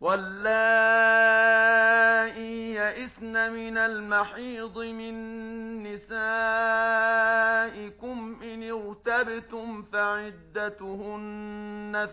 واللائي يئسن من المحيض من نسائكم إن ارتبتم فعدتهن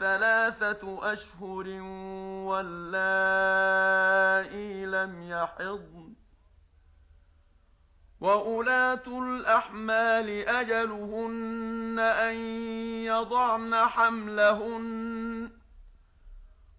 ثلاثة أشهر واللائي لم يحضن وأولاة الْأَحْمَالِ أَجَلُهُنَّ أَن يَضَعْنَ حَمْلَهُنَّ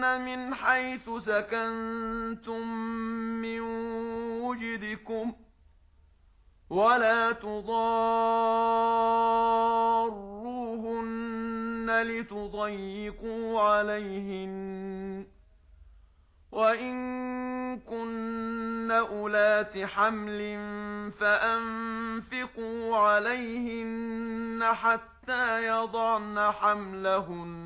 مِنْ حَيْثُ سَكَنْتُمْ مِنْ وُجْدِكُمْ وَلَا تُضَارُّوهُنَّ لِتُضَيِّقُوا عَلَيْهِنَّ وَإِنْ كُنَّ أُولَاتِ حَمْلٍ فَأَنْفِقُوا عَلَيْهِنَّ حَتَّى يَضَعْنَ حَمْلَهُنَّ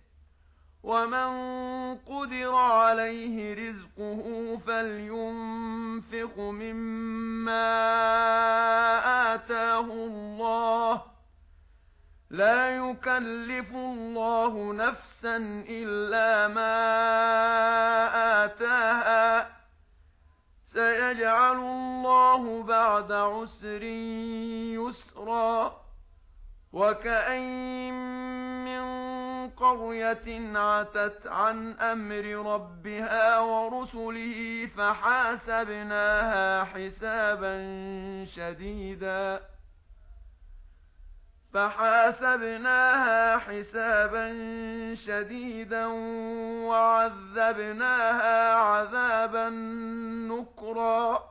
وَمَن قُدِرَ عَلَيْهِ رِزْقُهُ فَلْيُنفِقْ مِمَّا آتَاهُ اللَّهُ لَا يُكَلِّفُ اللَّهُ نَفْسًا إِلَّا مَا آتَاهَا سَيَجْعَلُ اللَّهُ بَعْدَ عُسْرٍ يُسْرًا وَكَأَيٍّ مِّن قَرْيَةٍ عَتَتْ عَنْ أَمْرِ رَبِّهَا وَرُسُلِهِ فَحَاسَبْنَاهَا حِسَابًا شَدِيدًا فَحَاسَبْنَاهَا حِسَابًا شَدِيدًا وَعَذَّبْنَاهَا عَذَابًا نُكْرًا